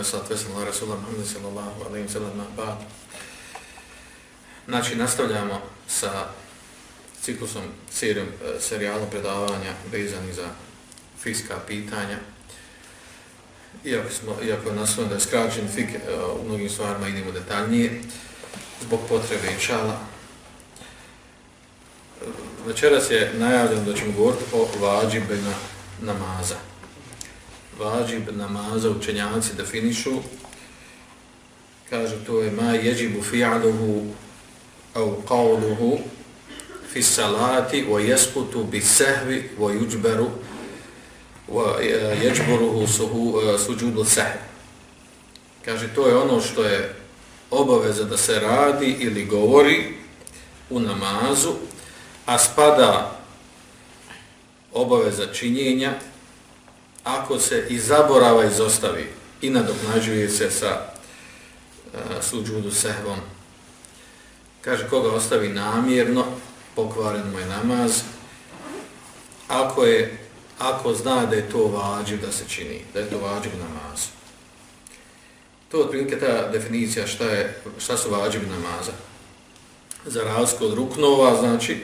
Alhamdulillah, rabbil wa salatu wassalamu ala rasulillah Muhammad sallallahu alaihi wa sallam, ba'd. Znači, nastavljamo sa ciklusom, serijom, e, serijalom predavanja vezani za fiska pitanja. Iako, smo, iako naslovno da je skraćen fik, e, u mnogim stvarima idemo detaljnije, zbog potrebe inšala. E, večeras je najavljeno da ćemo govoriti o vađibima namaza vađib namaza učenjaci definišu, kaže to je ma jeđibu fi'aluhu au qavluhu fi salati wa jeskutu bi sehvi wa juđberu wa e, jeđburuhu suhu, e, suđudu sehvi. Kaže, to je ono što je obaveza da se radi ili govori u namazu, a spada obaveza činjenja ako se i zaborava izostavi i nadoknađuje se sa uh, suđudu sehvom. Kaže, koga ostavi namjerno, pokvaren mu je namaz, ako, je, ako zna da je to vađiv da se čini, da je to vađiv namaz. To je otprilike ta definicija šta, je, šta su vađivi namaza. Za razliku od ruknova, znači,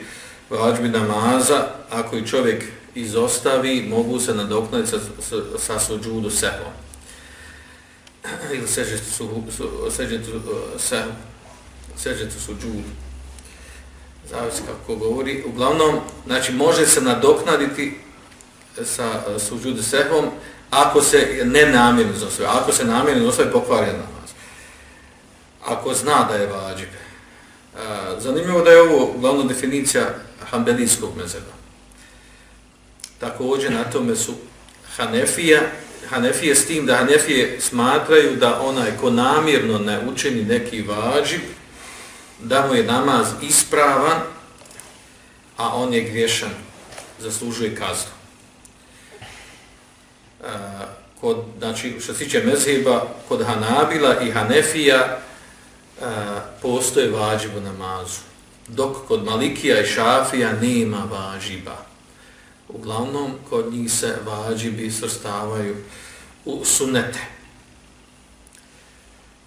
vađiv namaza, ako i čovjek izostavi, mogu se nadoknati sa, sa, sa suđudu sehom. Ili seđetu su, su, seđetu uh, sehom. Seđetu suđudu. Zavisi kako govori. Uglavnom, znači, može se nadoknaditi sa uh, suđudu sehom ako se ne namjerno izostavi. Ako se namjerno izostavi, pokvarja namaz. Ako zna da je vađib. Uh, zanimljivo da je ovo uglavnom definicija hambelijskog mezeba. Također na tome su Hanefija, Hanefije s tim da Hanefije smatraju da onaj ko namjerno ne učini neki vađib, da mu je namaz ispravan, a on je griješan, zaslužuje kaznu. E, kod, znači, što se tiče mezheba, kod Hanabila i Hanefija e, postoje vađib u namazu, dok kod Malikija i Šafija nema vađiba uglavnom kod njih se vađibi srstavaju u sunete.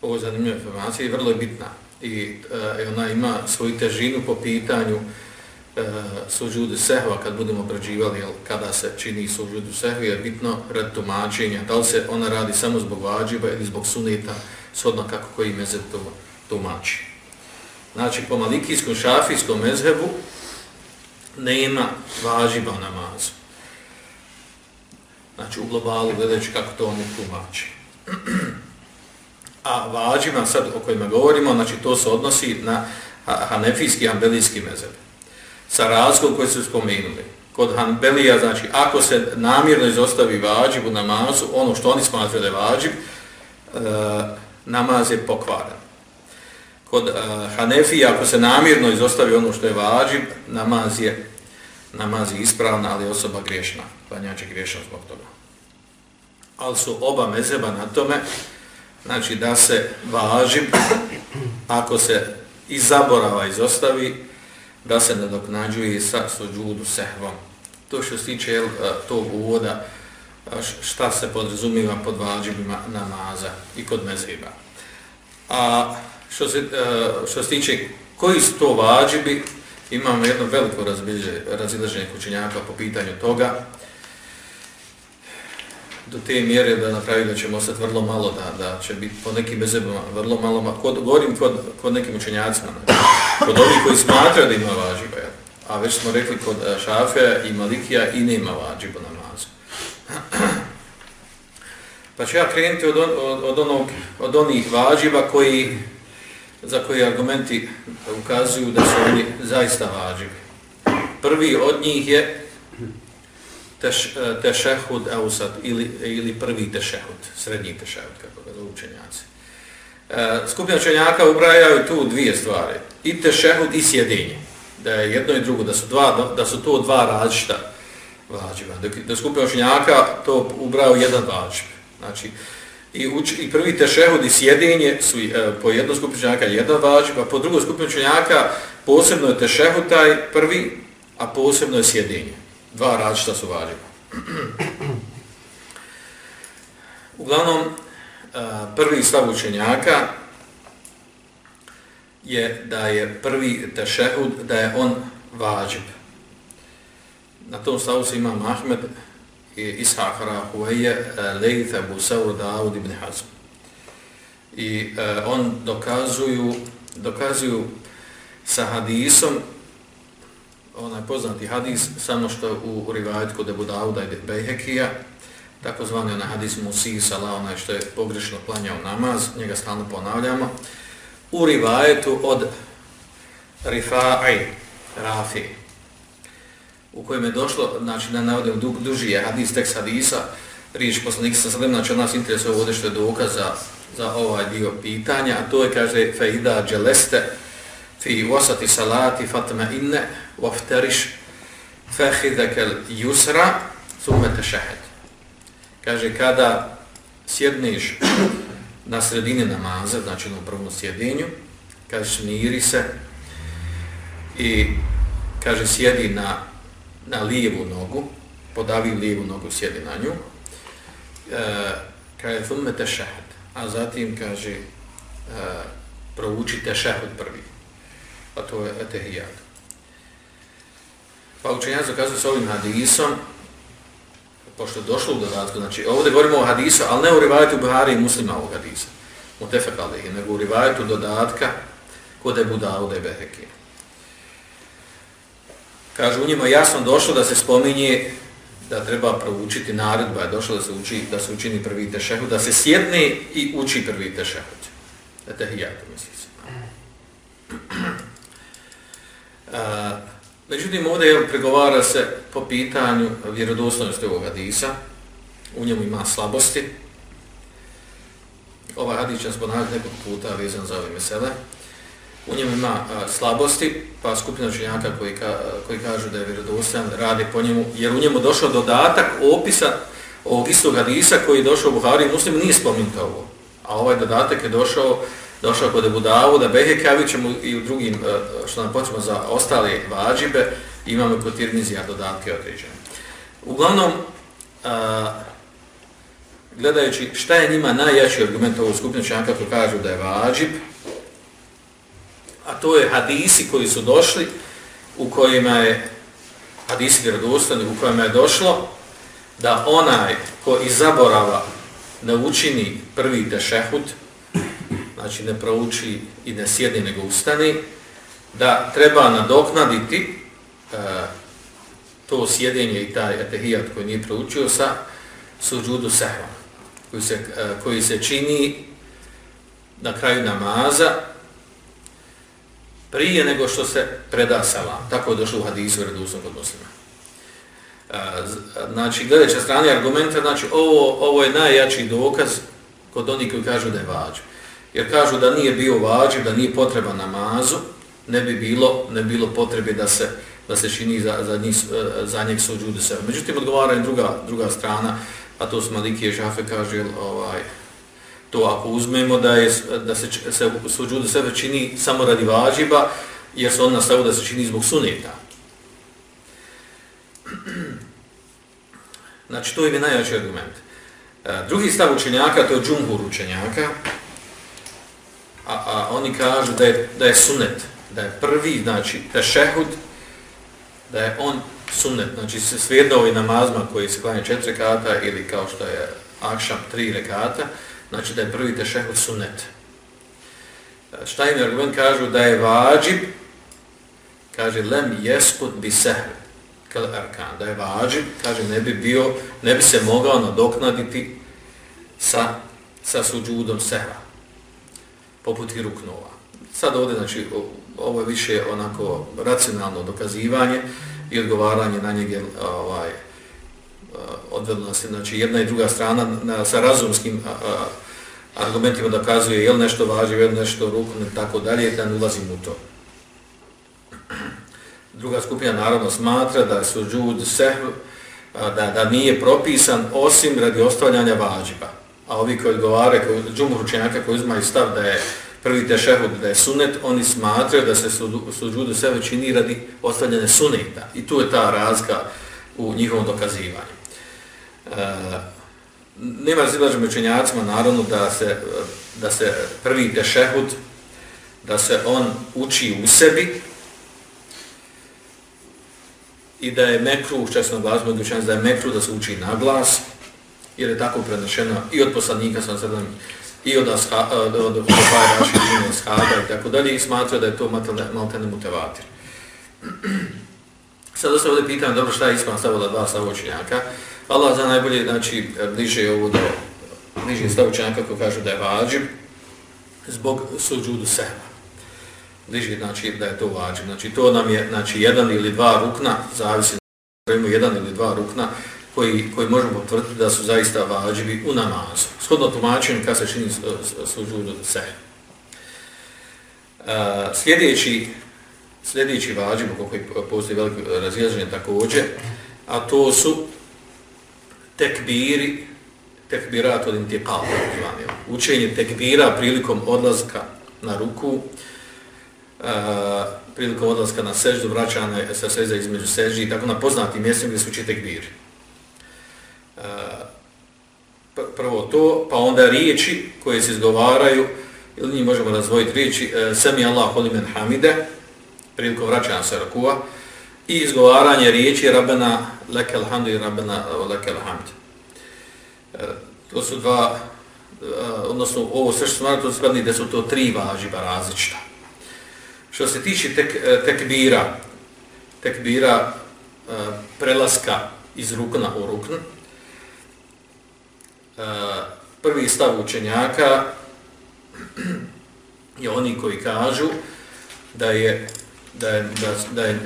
Ovo je zanimljiva informacija i vrlo je bitna. I e, ona ima svoju težinu po pitanju e, suđudu sehva kad budemo obrađivali jel, kada se čini suđudu sehva je bitno red tumačenja. Da li se ona radi samo zbog vađiba ili zbog suneta shodno kako koji mezeb to tumači. Znači po malikijskom šafijskom mezhebu nema važiba namazu. Znači u globalu gledajući kako to oni tumači. A vađima sad o kojima govorimo, znači to se odnosi na hanefijski i hanbelijski mezeb. Sa razgom koji su spomenuli. Kod hanbelija, znači ako se namjerno izostavi vađib u namazu, ono što oni smatraju da je vađib, e, namaz je pokvaren kod uh, Hanefija, ako se namirno izostavi ono što je vađib, namaz je, namaz je ispravna, ali osoba griješna, klanjač je griješan zbog toga. Ali su oba mezeba na tome, znači da se vađib, ako se iz zaborava izostavi, da se nadoknađuje sa suđudu sehvom. To što se tiče uh, tog uvoda, šta se podrazumiva pod vađibima namaza i kod mezeba. A što se, e, što se tiče koji su to vađibi, imamo jedno veliko razilaženje kućenjaka po pitanju toga. Do te mjere da napravi da ćemo ostati vrlo malo, da, da će biti po nekim bezebama vrlo malo, ma, kod, govorim kod, kod nekim učenjacima, ne? kod ovih koji smatraju da ima vađiba, ja. a već smo rekli kod uh, Šafija i Malikija i nema vađiba namazu. Pa ću ja krenuti od, od, od, onog, od onih vađiba koji za koje argumenti ukazuju da su oni zaista vađivi. Prvi od njih je teš, e, tešehud ausat ili, ili prvi tešehud, srednji tešehud, kako ga učenjaci. E, skupina učenjaka ubrajaju tu dvije stvari, i tešehud i sjedinje, da je jedno i drugo, da su, dva, da su to dva različita vađiva. Da skupina učenjaka to ubraju jedan vađiv. Znači, I, uč, i prvi tešehud i sjedinje su e, po jednom skupinu učenjaka jedan vađib, a po drugom skupinu učenjaka posebno je tešehud taj prvi, a posebno je sjedinje. Dva različita su vađiba. Uglavnom, e, prvi stav učenjaka je da je prvi tešehud, da je on vađib. Na tom stavu se ima Mahmed i Ishaq Rahueje, Lejth, Abu Saur, Dawud ibn Hazm. I e, on dokazuju, dokazuju sa hadisom, onaj poznati hadis, samo što u, u rivajet kod Ebu Dauda i Bejhekija, takozvani onaj hadis Musi Salah, onaj što je pogrešno planjao namaz, njega stalno ponavljamo, u rivajetu od Rifa'i, Rafi, u kojem je došlo, znači da navodim du, duži je hadis, tekst hadisa, riječ poslanika sa sredem, znači od nas interesuje ovdje što je dokaz za, za ovaj dio pitanja, a to je, kaže, Feida Dželeste, fi wasati salati fatma inne, waftarish fahidaka al-yusra thumma tashahhad. Kaže kada sjedneš na sredini namaza znači na prvom sjedenju kaže smiri se i kaže sjedi na na lijevu nogu podavi lijevu nogu sjedi na nju e, kaže thumme tashahhad a zatim kaže e, prouči tashahhud prvi a to je etehijad. Pa učenjac zakazuje s ovim hadisom, pošto je došlo u dodatku, znači ovdje govorimo o hadisu, ali ne u rivajetu Buhari i muslima ovog hadisa, u tefekalihi, nego u rivajetu dodatka kod je Budauda i Behekija. Kaže, u njima jasno došlo da se spominje da treba proučiti naredba, je došlo da se, uči, da se učini prvi tešehud, da se sjedne i uči prvi tešehud. Etehijatu, misli se. Uh, Međutim, ovdje je pregovara se po pitanju vjerodostojnosti ovog hadisa. U njemu ima slabosti. Ovaj hadis ćemo nekog puta vezan za ove mesele. U njemu ima a, slabosti, pa skupina učenjaka koji, ka, koji kažu da je vjerodostojan radi po njemu, jer u njemu došao dodatak opisa ovog istog hadisa koji je došao u Buhari i nije spomenuto ovo. A ovaj dodatak je došao došao kod Ebu Davuda, Behekavi mu i u drugim, što nam potrebno za ostale vađibe, imamo kod Tirmizija dodatke određene. Uglavnom, a, gledajući šta je njima najjači argument ovog skupina čanka koji kažu da je vađib, a to je hadisi koji su došli, u kojima je, hadisi vjerodostani, u kojima je došlo, da onaj ko iz zaborava ne učini prvi tešehud, znači ne prouči i ne sjedi nego ustani, da treba nadoknaditi e, to sjedenje i taj etehijat koji nije proučio sa suđudu sehva, koji se, e, koji se čini na kraju namaza prije nego što se preda salam. Tako je došlo u hadisu redusnom kod muslima. E, znači, gledajuća strane argumenta, znači, ovo, ovo je najjači dokaz kod onih koji kažu da je vađu jer kažu da nije bio vađu, da nije potreba namazu, ne bi bilo, ne bilo potrebe da se da se čini za, za, njih, e, za njeg suđude sebe. Međutim, odgovara i druga, druga strana, a to su Malikije Žafe kaže, ovaj, to ako uzmemo da, je, da se, se suđude sebe čini samo radi važiba, jer se on nastavio da se čini zbog suneta. Znači, to je najjači argument. E, drugi stav učenjaka, to je džumhur učenjaka, a, a oni kažu da je, da je sunet, da je prvi, znači, tešehud, da je on sunet, znači se svijedno i namazma koji se klanja četiri rekata ili kao što je akšam tri rekata, znači da je prvi tešehud sunnet. E, šta im argument kažu da je vađib, kaže lem jeskut bi sehr, kal arkan, da je vađib, kaže ne bi bio, ne bi se mogao nadoknaditi sa, sa suđudom sehra poput i ruknova. Sad ovdje, znači, ovo je više onako racionalno dokazivanje i odgovaranje na njeg ovaj, Eh, odvedno nas, znači jedna i druga strana na, sa razumskim a, a, argumentima dokazuje je li nešto važi, je li nešto rukom i tako dalje, da ne ulazim u to. Druga skupina naravno smatra da su džud sehv, da, da nije propisan osim radi ostavljanja vađiba a ovi koji odgovare, koji, džumhur učenjaka koji uzmaju stav da je prvi tešehud, da je sunet, oni smatraju da se suđudu sve čini radi ostavljene suneta. I tu je ta razga u njihovom dokazivanju. E, nema razilaženja učenjacima, naravno, da se, da se prvi tešehud, da se on uči u sebi i da je mekru, čak glasno učenjac, da je mekru da se uči na glas, jer je tako prenešeno i od poslanika sam sredom, i od Hofaj e, Raši, i od Ashaba i tako dalje, i smatra da je to maltene mutevatir. Sad se ovdje pitam, dobro, šta je ispan stavila dva stavočenjaka? Allah za najbolje, znači, bliže ovo do, bliže stavočenjaka koji kažu da je vađib, zbog suđudu sehva. Bliže, znači, da je to vađib. Znači, to nam je, znači, jedan ili dva rukna, zavisi da imamo jedan ili dva rukna, koji, koji možemo potvrditi da su zaista vađivi u namazu. Shodno tumačenju kada se čini suđudu sehva. Uh, e, sljedeći sljedeći vađib, koji postoji veliko razježenje također, a to su tekbiri, tekbirat od intiqal, učenje tekbira prilikom odlaska na ruku, uh, prilikom odlaska na seždu, vraćane sa sežda između seždi, tako na poznatim mjestima gdje se uči tekbiri. Uh, prvo to, pa onda riječi koje se izgovaraju, ili njih možemo razvojiti riječi, e, uh, Sami Allah holimen hamide, prilikom vraćanja sa rukua i izgovaranje riječi Rabbena lekel hamd i Rabbena e, lekel hamd. E, to su dva, e, odnosno ovo sve što smo to spadni da su to tri važiba različita. Što se tiče tek, e, tekbira, tekbira, tekbira prelaska iz rukna u rukn, e, prvi stav učenjaka je oni koji kažu da je da je, da, da je,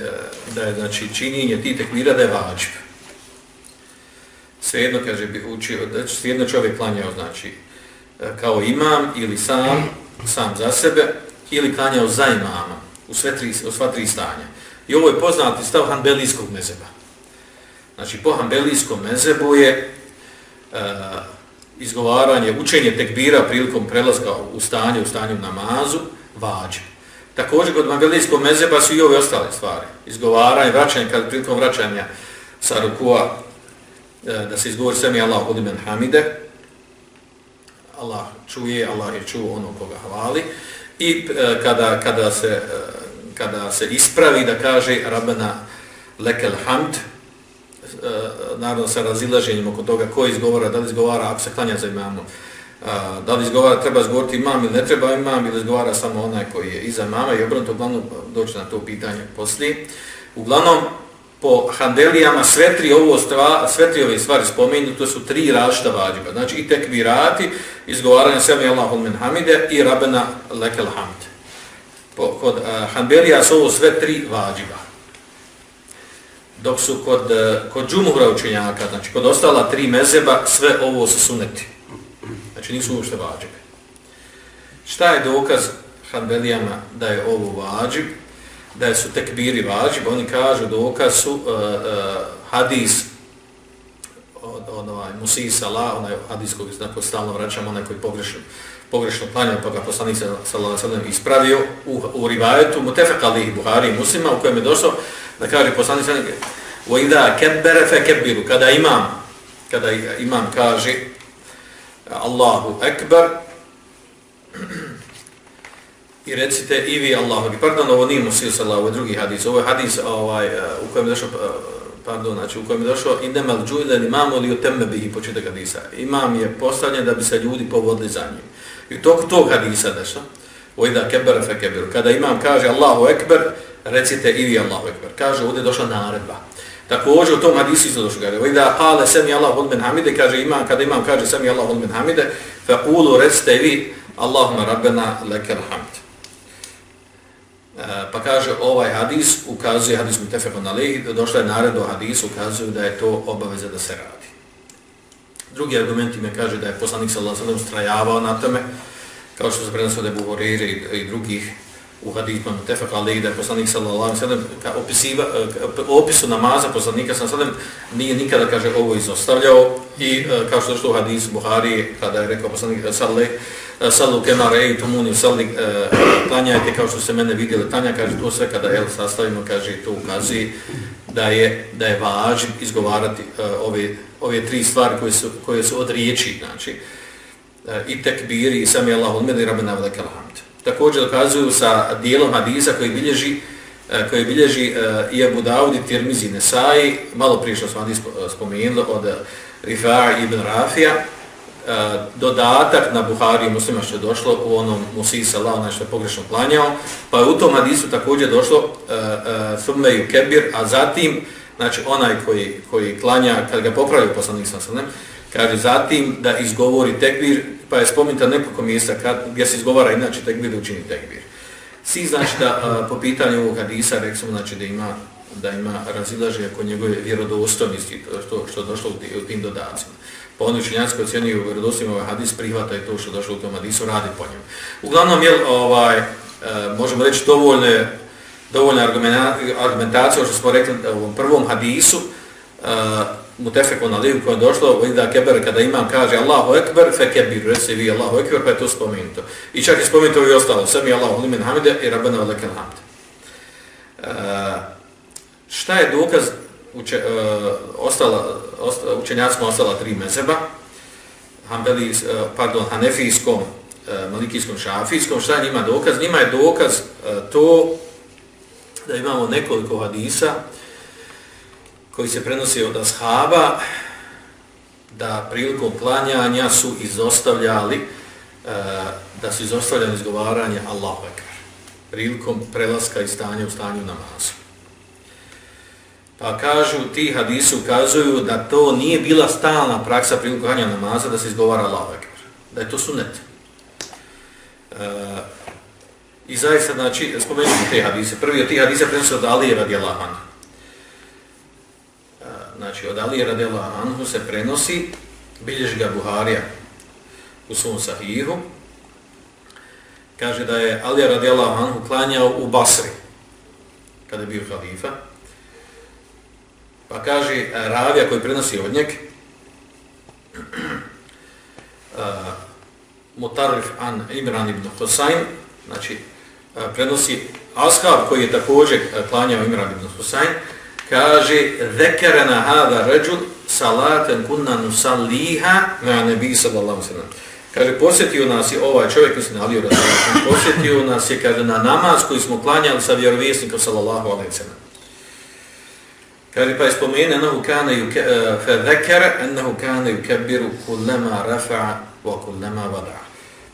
da je znači, činjenje ti tekvira da je vađib. Svejedno, kaže, bi učio, da će svejedno čovjek klanjao, znači, kao imam ili sam, sam za sebe, ili klanjao za imama u, sve tri, u sva tri stanja. I ovo je poznati stav hanbelijskog mezeba. Znači, po hanbelijskom mezebu je uh, izgovaranje, učenje tekbira prilikom prelaska u stanje, u stanju namazu, vađib. Također kod magalilijskog mezeba su i ove ostale stvari. Izgovaranje, vraćanje, kad prilikom vraćanja sa rukua, e, da se izgovori sami mi Allah ulimen hamide, Allah čuje, Allah je čuo ono koga hvali, i e, kada, kada, se, e, kada se ispravi da kaže Rabbena lekel hamd, naravno sa razilaženjem oko toga ko izgovara, da li izgovara, ako se klanja za da li izgovara, treba izgovoriti imam ili ne treba imam ili izgovara samo onaj koji je iza mama i obrnuto, uglavnom doći na to pitanje poslije. Uglavnom, po handelijama sve tri, ovo stva, sve tri ove stvari spomenu, to su tri različita vađiba. Znači i tekvirati, izgovaranje sebe Allahul min hamide i rabena lekel hamd. Po, kod uh, handelija su ovo sve tri vađiba. Dok su kod, uh, kod džumuhra učenjaka, znači kod ostala tri mezeba, sve ovo su suneti. Znači nisu uopšte vađive. Šta je dokaz Hanbelijama da je ovo vađib? Da su tekbiri vađib? Oni kažu dokaz su uh, uh, hadis od, od ovaj, Musi Salah, onaj hadis koji znako stalno vraćamo, onaj koji pogrešno, pogrešno planjao, pa ga poslanik Salah sallam ispravio u, u rivajetu Mutefek Ali Buhari i Muslima, u kojem je došao da kaže poslanik sallam وَإِذَا كَبَّرَ فَكَبِّرُ Kada imam, kada imam kaže Allahu Ekber i recite i vi Allahu Ekber. Pardon, ovo nije Musil Salah, ovo je drugi hadis. Ovo je hadis ovaj, e, u kojem je došao, e, pardon, znači u kojem je došao indemel džujlen imamo li otemme bihi početak hadisa. Imam je postavljen da bi se ljudi povodili za njim. I tog, tog hadisa nešto. Ojda keber fe keberu. Kada imam kaže Allahu Ekber, recite i vi Allahu Ekber. Kaže, ovdje je došla naredba. Također u tom hadisu isto došlo kaže, da kale sami Allah od hamide, kaže imam, kada imam kaže sami Allah od men hamide, fa kulu recite vi, Allahumma rabbena lekel hamd. E, pa kaže ovaj hadis, ukazuje hadis mu tefeho na došla je naredba hadis ukazuju ukazuje da je to obaveza da se radi. Drugi argument ime kaže da je poslanik sallallahu alejhi ve sellem strajavao na tome, kao što se prenosio da je i, i drugih u hadithu mutefak ali da je poslanik sallallahu alaihi sallam opisiva, e, opisu namaza poslanika sallallahu alaihi sallam nije nikada kaže ovo izostavljao i e, kao što je što u hadisu Buhari kada je rekao poslanik e, sallallahu sallu kema rej tumuni salli e, klanjajte kao što se mene vidjeli tanja kaže to sve kada el sastavimo kaže to ukazuje da je da je važno izgovarati ove ove tri stvari koje su, koje su od riječi, znači, i tekbiri i sami Allah odmeni i rabena velike. Također dokazuju sa dijelom hadisa koji bilježi e, koji bilježi e, i Abu Dawud i Tirmizi Nesai, malo prije što smo hadis e, spomenuli od Rifa'a ibn Rafija, dodatak na Buhari i muslima što je došlo u onom Musi Salah, ono što je pogrešno klanjao, pa je u tom hadisu također došlo Thumme i Kebir, a zatim, znači onaj koji, koji klanja, kad ga popravio poslanik sam sam, kaže zatim da izgovori tekbir, pa je spomenuta nekoliko mjesta kad, gdje se izgovara inače tekbir da učini tekbir. Si znači da a, po pitanju ovog hadisa reksmo znači da ima da ima razilaženje kod njegove vjerodostojnosti što što došlo u tim dodacima. Pa oni učenjanskoj ocjeni u ovaj hadis prihvata i to što došlo u tom hadisu radi po njemu. Uglavnom je ovaj a, možemo reći dovoljne dovoljna argumentacija što smo rekli u ovom prvom hadisu e, a, mutefekon na koja je došlo, da keber kada imam kaže Allahu ekber, fe kebir, reci vi Allahu ekber, pa je to spomenuto. I čak je spomenuto i ostalo, sami Allahu limen hamide i rabbena velekel hamd. Uh, šta je dokaz uče, uh, ostala, ostala, učenjacima ostala tri mezeba, Hanbeli, uh, pardon, hanefijskom, uh, malikijskom, šafijskom, šta je njima dokaz? Njima je dokaz uh, to da imamo nekoliko hadisa, koji se prenosi od ashaba da prilikom klanjanja su izostavljali eh, da su izostavljali izgovaranje Allahu Ekber prilikom prelaska i stanja u stanju namazu. Pa kažu, ti hadisi ukazuju da to nije bila stalna praksa prilikom klanjanja namaza da se izgovara Allahu Ekber. Da je to sunet. Eh, I zaista, znači, spomenuti te hadise. Prvi od tih hadisa prenosi od Alije radijallahu anhu znači od Ali radela Anhu se prenosi, bilježi ga Buharija u svom sahihu, kaže da je Ali radela Anhu klanjao u Basri, kada je bio halifa, pa kaže e, Ravija koji prenosi od njeg, e, Mutarif an Imran ibn Husayn, znači e, prenosi Ashab koji je također klanjao Imran ibn Husayn, kaže zekerena hada ređul salaten kunna nusalliha na nebi sallallahu sallam. Kaže, posjetio nas je ovaj čovjek, mislim, Ali Rasulullah, posjetio nas je, kaže, na namaz koji smo klanjali sa vjerovjesnikom sallallahu alaihi sallam. Kaže, pa je spomene, enahu kane ju, e, fe zekere, enahu kane yukebiru kullema rafa'a wa kullema vada'a.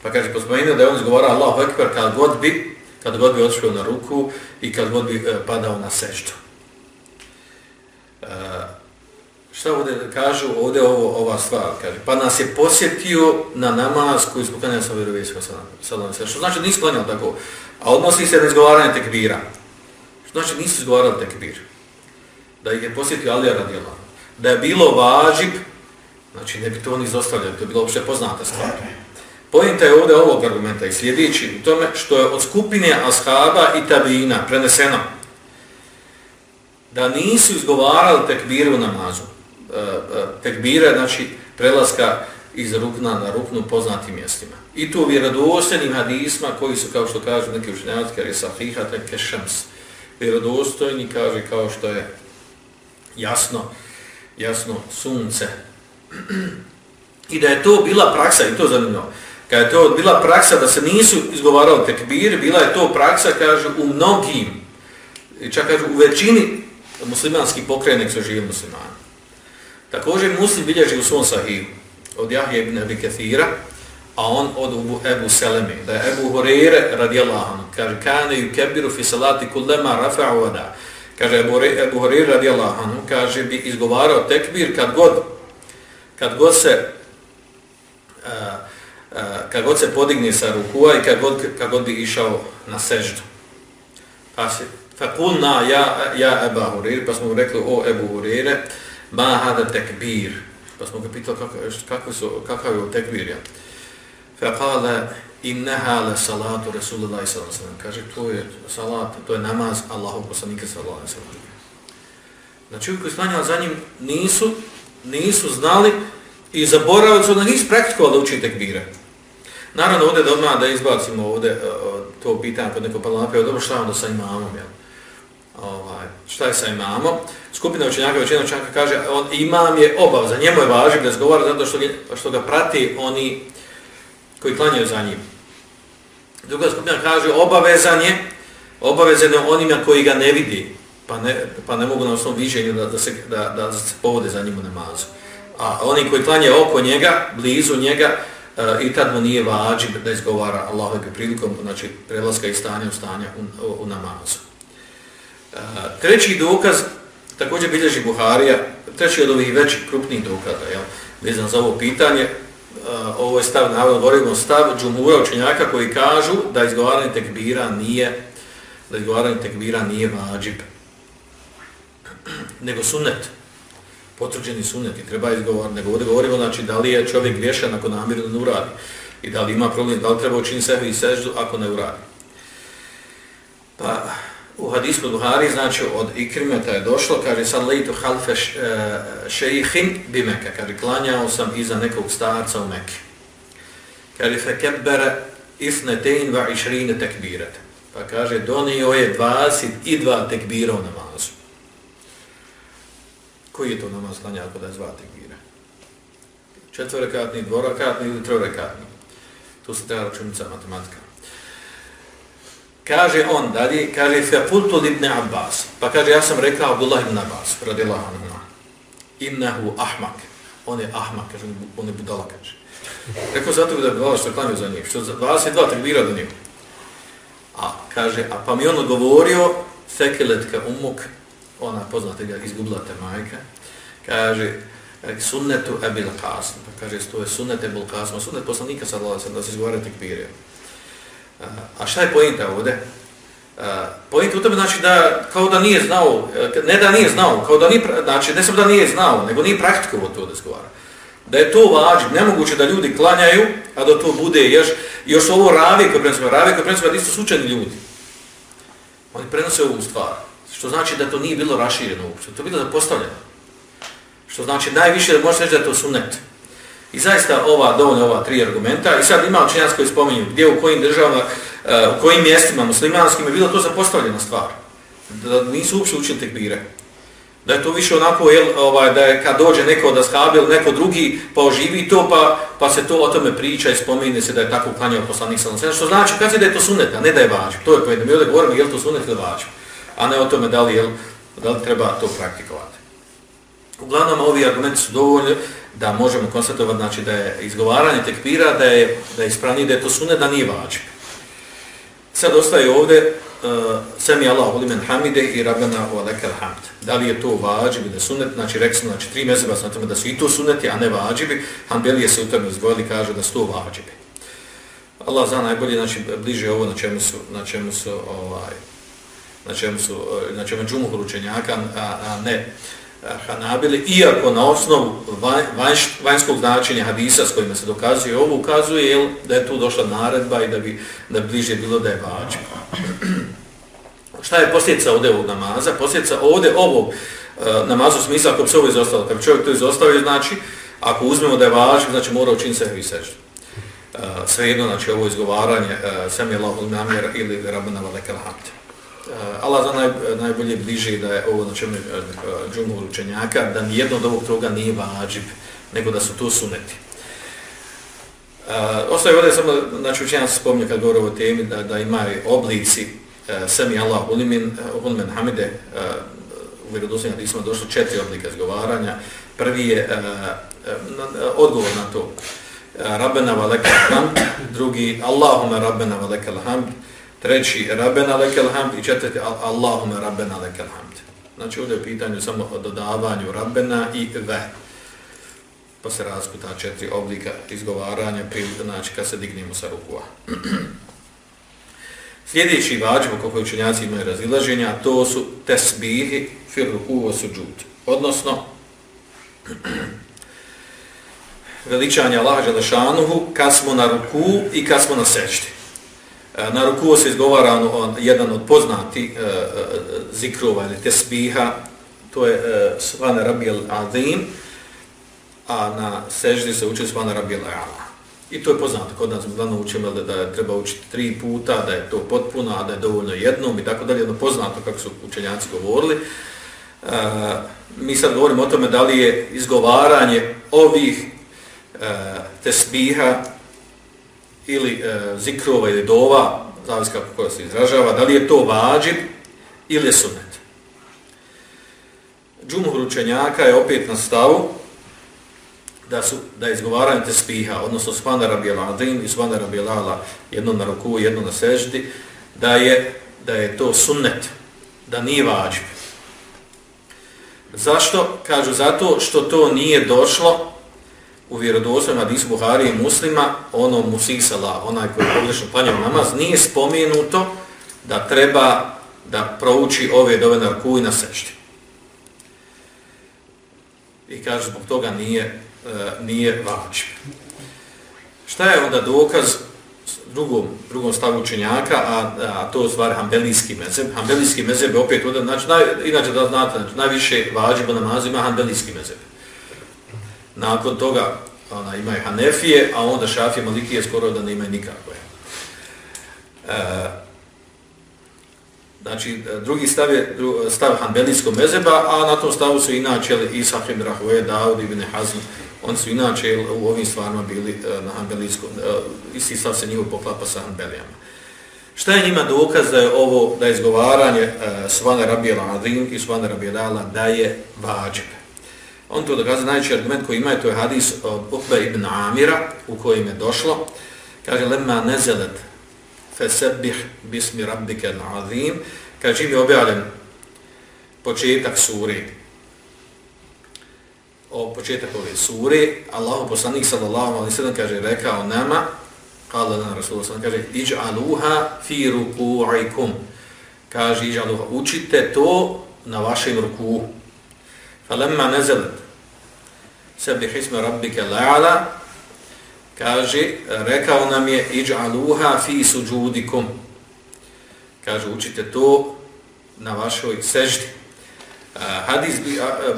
Pa kaže, pa da je on izgovara Allahu ekber kad god bi, kad god bi odšao na ruku i kad god bi e, padao na seždu. Eh, šta ovdje kažu, ovdje ovo, ova stvar, kaže, pa nas je posjetio na namaz koji smo klanjali sa vjerovijeskom sallam, Što znači nisu klanjali tako, a odnosi se na izgovaranje tekbira. Što znači nisi izgovarali tekbir? Da ih je posjetio Alija radijela. Da je bilo važib, znači ne bi to oni izostavljali, to je bilo uopšte poznata stvar. Pojenta je ovdje ovog argumenta i sljedeći u tome što je od skupine ashaba i tabina preneseno da nisu izgovarali tekbire u namazu. E, e, tekbire, znači prelaska iz rukna na ruknu poznatim mjestima. I to u vjerodostojnim hadisma koji su, kao što kažu neki učenjavati, jer je sahiha, teke šems. Vjerodostojni kaže kao što je jasno, jasno sunce. I da je to bila praksa, i to zanimljivo, kada je to bila praksa da se nisu izgovarali tekbir, bila je to praksa, kaže, u mnogim, čak kaže, u većini muslimanski pokrenik se živi muslimani. Također muslim bilježi u svom sahihu od Jahje ibn Abi Kathira, a on od Ebu Selemi, da je Ebu Horeire radijallahu anhu, kaže, kane ju kebiru fi salati kullema rafa'u vada. Kaže, Ebu Horeire radijallahu anhu, kaže, bi izgovarao tekbir kad god, kad god se, uh, uh, kad god se podigne sa rukua i kad god, kad god bi išao na seždu. Pa se, Fakulna ja, ja Eba Hurire, pa smo mu rekli o Ebu Hurire, ma hada tekbir. Pa smo ga pitali kako, su, kakav je tekbir. Ja. Fakale inneha le salatu Rasulullah sallam. Kaže, to je salat, to je namaz Allahu poslanika sallallahu sallam. Znači, koji slanjali za njim nisu, nisu znali i zaboravili su da nisu praktikovali da uči tekbire. Naravno, ovdje da odmah da izbacimo ovdje e, to pitanje kod nekog parlamenta, dobro šta onda sa imamom, jel? Ovaj, šta je sa imamom. Skupina učenjaka, većina učenjaka kaže, on, imam je obavza, njemu je važiv da zgovara zato što, što ga prati oni koji klanjaju za njim. Druga skupina kaže, obavezan je, obavezan je onima koji ga ne vidi, pa ne, pa ne mogu na osnovu viđenju da, da, se, da, da se povode za njim u namazu. A oni koji klanjaju oko njega, blizu njega, eh, i tad mu nije vađib da izgovara Allahove prilikom, znači prelaska i stanja u stanja u, u, u namazu. Eh, treći dokaz, također bilježi Buharija, treći od ovih većih krupnih dokaza, jel, vezan za ovo pitanje, uh, ovo je stav, navodno govorimo stav džumura učenjaka koji kažu da izgovaranje tekbira nije da izgovaranje tekbira nije vađib, nego sunnet, potvrđeni sunnet i treba izgovarati, nego ovdje govorimo, znači, da li je čovjek griješan ako namirno ne uradi i da li ima problem, da li treba učiniti sebi i seždu ako ne uradi. Pa, u hadisku Buhari, znači od Ikrimeta je došlo, kaže sad lejtu halfe e, šejihin bi Meka, kaže klanjao sam iza nekog starca u Mekke. Kaže fe kebbere isnetein va išrine tekbiret. Pa kaže donio je 22 tekbira u namazu. Koji je to namaz klanja ako da je zva tekbira? Četvorekatni, dvorekatni ili trorekatni? Tu se treba računica matematika. Kaže on dalje, kaže Fepultu ibn Abbas. Pa kaže, ja sam rekao Abdullah ibn Abbas, radijallahu anhu. Innahu ahmak. On je ahmak, kaže, on je budala, kaže. Rekao zato bi da je budala što klanio za njih. Što za 22 tekbira do njih. A kaže, a pa mi on odgovorio, Fekeletka umuk, ona poznate ga izgubila te majka, kaže, sunnetu ebil kasm. Pa kaže, to je sunnet ebil kasm. Sunnet poslanika sallallahu da se izgovara tekbire. A šta je pojenta ovdje? Pojenta u tome znači da kao da nije znao, e, ne da nije znao, kao da nije, znači ne samo da nije znao, nego nije praktikovo to da izgovara. Da je to vađib, nemoguće da ljudi klanjaju, a da to bude još, još ovo ravi koje prenosimo, ravi koje prenosimo, da isto slučajni ljudi. Oni prenose ovu stvar, što znači da to nije bilo rašireno uopće, to je bilo postavljeno. Što znači najviše da možete reći da je to sunet. I zaista ova dovoljno ova tri argumenta i sad ima učenjac koji spominju gdje u kojim državama, e, u kojim mjestima muslimanskim je bilo to zapostavljena stvar. Da nisu uopće učili tekbire. Da je to više onako, jel, ovaj, da je kad dođe neko od ashabi ili neko drugi pa oživi to pa, pa se to o tome priča i spomine se da je tako uklanjao poslanik sallam. Što znači, kad da je to sunet, a ne da je vađu. To je pojedno. Mi ovdje govorimo je li to sunet ili vađu. A ne o tome da li, jel, da li treba to praktikovati. Uglavnom, ovi argumenti su dovoljni da možemo konstatovati znači, da je izgovaranje tekbira, da je, da je ispravni, da je to sunet, da nije vađib. Sad ostaje ovdje uh, sami Allahu limen hamide i Rabbena wa lakal hamd. Da li je to vađib ili sunet? Znači, rekli smo, znači, tri mezeba sa tome da su i to suneti, a ne vađibi. Hanbelije se u tome zvoli kaže da su to vađibi. Allah zna najbolje, znači, bliže ovo na čemu su, na čemu su, ovaj, na čemu su, na čemu džumuhur učenjaka, a, a ne, E, Hanabili, iako na osnovu vanjš, vanjskog značenja hadisa s kojima se dokazuje, ovo ukazuje jel, da je tu došla naredba i da bi, da bliže bilo da je vađa. Šta je posljedica ovdje ovog namaza? Posljedica ovdje ovog e, namaza u smislu, ako bi se ovo izostalo, kad bi čovjek to izostavio, znači, ako uzmemo da je vađa, znači mora učiniti se i sežda. E, svejedno, znači ovo izgovaranje, e, sam je lahul namjer ili rabuna valekal hamte. Eh, Allah zna naj, najbolje bliži da je ovo na čemu je džumu učenjaka, da nijedno od ovog toga nije vađib, nego da su to suneti. Uh, ostaje ovdje samo, znači učenjak se spominje kad govore o temi, da, da imaju oblici uh, Semi Allah Ulimin, uh, Ulimin Hamide, uh, u vjerodosljenju gdje došlo četiri oblika izgovaranja. Prvi je uh, uh, odgovor na to. Uh, Rabbena valekal hamd, drugi Allahumma Rabbena valekal hamd, treći Rabbena lekel hamd i četvrti Allahumma Rabbena lekel hamd. Znači ovdje je pitanje samo o dodavanju Rabbena i ve. Pa se razkuta četiri oblika izgovaranja, pri, znači kad se dignemo sa rukua. Sljedeći vađivo kako učenjaci imaju razilaženja, to su tesbihi fil rukuo suđud. Odnosno, veličanje Allaha Želešanuhu kad smo na ruku i kad smo na sečti. E, na rukuo se izgovara ono, on, jedan od poznati uh, e, e, zikrova ili tesbiha, to je uh, Svane Rabijel Azim, a na seždi se uči Svane Rabijel Ala. I to je poznato kod nas, uglavnom učimo da, da treba učiti tri puta, da je to potpuno, a da je dovoljno jednom i tako dalje, jedno poznato kako su učenjaci govorili. Uh, mi sad govorimo o tome da li je izgovaranje ovih uh, tesbiha ili e, zikrova ili dova, zavis kako koja se izražava, da li je to vađib ili je sunet. Džumhur učenjaka je opet na stavu da su da je izgovaranje tespiha, odnosno svana rabijela adin i svana rabijel jedno na ruku, jedno na seždi, da je, da je to sunnet, da nije vađib. Zašto? Kažu zato što to nije došlo u vjerodostojnom hadisu Buhari i muslima, ono musisala, onaj koji je pogrešno klanjao namaz, nije spomenuto da treba da prouči ove dove na ruku i na seždi. I kaže, zbog toga nije E, nije vađib. Šta je onda dokaz drugom, drugom stavu učenjaka, a, a to je stvar hambelijski mezeb. Hambelijski mezeb je opet, onda, znači, naj, inače da znate, znači, najviše vađiba namazu ima hambelijski mezeb. Nakon toga ona, ima Hanefije, a onda Šafije Malikije skoro da ne ima nikakve. E, Znači, drugi stav je stav hanbelijskog mezeba, a na tom stavu su inače i ibn Rahove, Daud ibn Hazm, oni su inače u ovim stvarima bili e, na hanbelijskom, e, isti stav se njihov poklapa sa hanbelijama. Šta je njima dokaz da je ovo, da je izgovaranje e, Svane Rabijela Adrin i Svane Rabijela da je vađib? On to dokaza, najveći argument koji ima je to je hadis od Ukbe ibn Amira u kojem je došlo. Kaže, lemma nezelet fesebbih bismi rabbike al-azim. Kaže, im je objavljen početak suri, o početak ove sure, Allahu poslanik sallallahu alaihi sallam kaže rekao nama, kala nam Rasulullah sallallahu kaže iđ'aluha fi ruku'ikum. Kaže iđ'aluha, učite to na vašem ruku. Falamma nezelet, sabbih isma rabbike la'ala kaže rekao nam je iđ'aluha fi sujudikum. Kaže učite to na vašoj seždi hadis